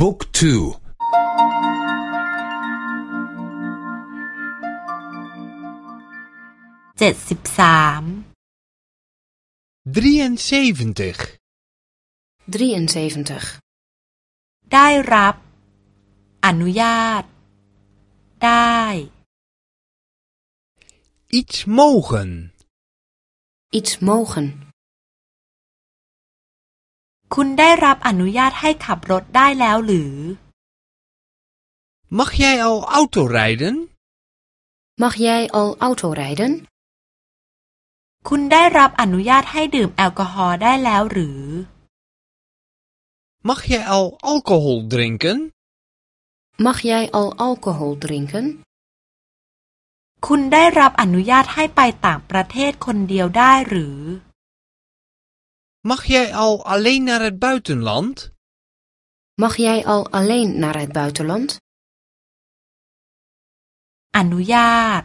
บุ๊กทูเจ็ดสิบสาม drieënzeventig 73. ได้รับ อนุญาต ได้ iets mogen Iets mogen. คุณได้รับอนุญาตให้ขับรถได้แล้วหรือ mag jij al auto rijden Mag jij al auto rijden? คุณได้รับอนุญาตให้ดื่มแอลกอฮอล์ได้แล้วหรือ mag jij al alcohol drinken Mag jij al alcohol drinken? คุณได้รับอนุญาตให้ไปต่างประเทศคนเดียวได้หรือ mag jij al alleen naar het buitenland Mag jij al alleen naar het buitenland? อนุญาต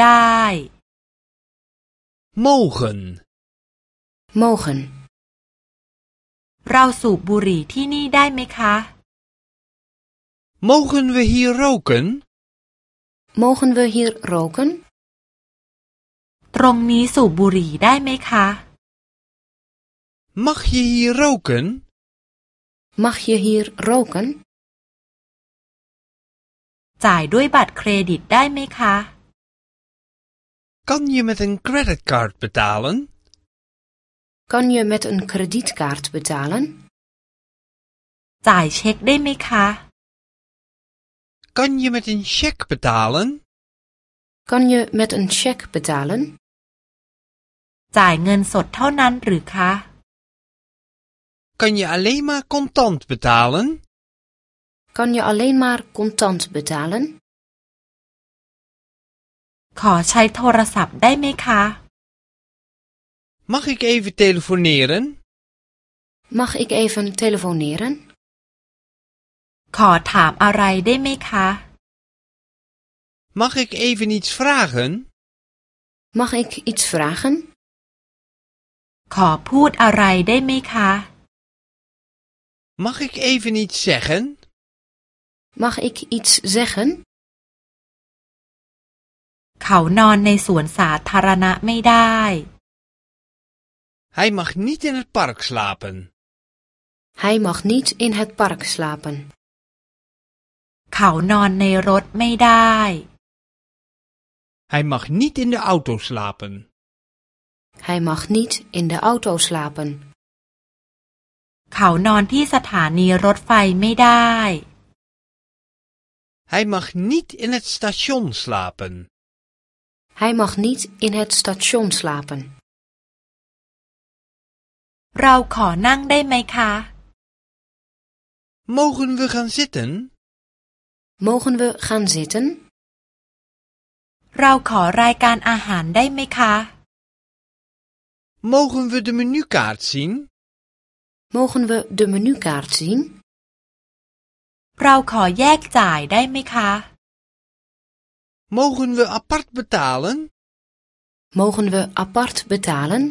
ได้ mogen Mogen. เราสูบบุหรี่ที่นี่ได้ไหมคะ mogen we hier roken Mogen we hier roken? ตรงนี้สูบบุหรี่ได้ไหมคะ mag je hier roken Mag je hier roken? จ่ายด้วยบัตรเครดิตได้ไหมคะ kan je met een creditcard betalen Kan je met een kredietkaart betalen? จ่ายเช็คได้ไหมคะ kan je met een cheque betalen Kan je met een cheque betalen? จ่ายเงินสดเท่านั้นหรือคะ kan je alleen maar contant betalen Kan je alleen maar contant betalen? ขอใช้โทรศัพท์ได้ไหมคะ mag ik even telefoneren Mag ik even telefoneren? ขอถามอะไรได้ไหมคะ mag ik even iets vragen Mag ik iets vragen? ขอพูดอะไรได้ไหมคะ mag ik even iets zeggen Mag ik iets zeggen? เขานอนในสวนสาธารณะไม่ได้ Hij mag niet in het park slapen. Hij mag niet in het park slapen. เขานอนในรถไม่ได้ Hij mag niet in de auto slapen. Hij mag niet in de auto slapen. เขานอนที่สถานีรถไฟไม่ได้ Hij mag niet in het station slapen. Hij mag niet in het station slapen. เราขอนั่งได้ไหมคะ Mogen we gaan zitten? Mogen we gaan zitten? เราขอรายการอาหารได้ไหมคะ Mogen we de menukaart zien? Mogen we de menukaart zien? เราขอแยกจ่ายได้ไหมคะ Mogen we apart betalen? Mogen we apart betalen?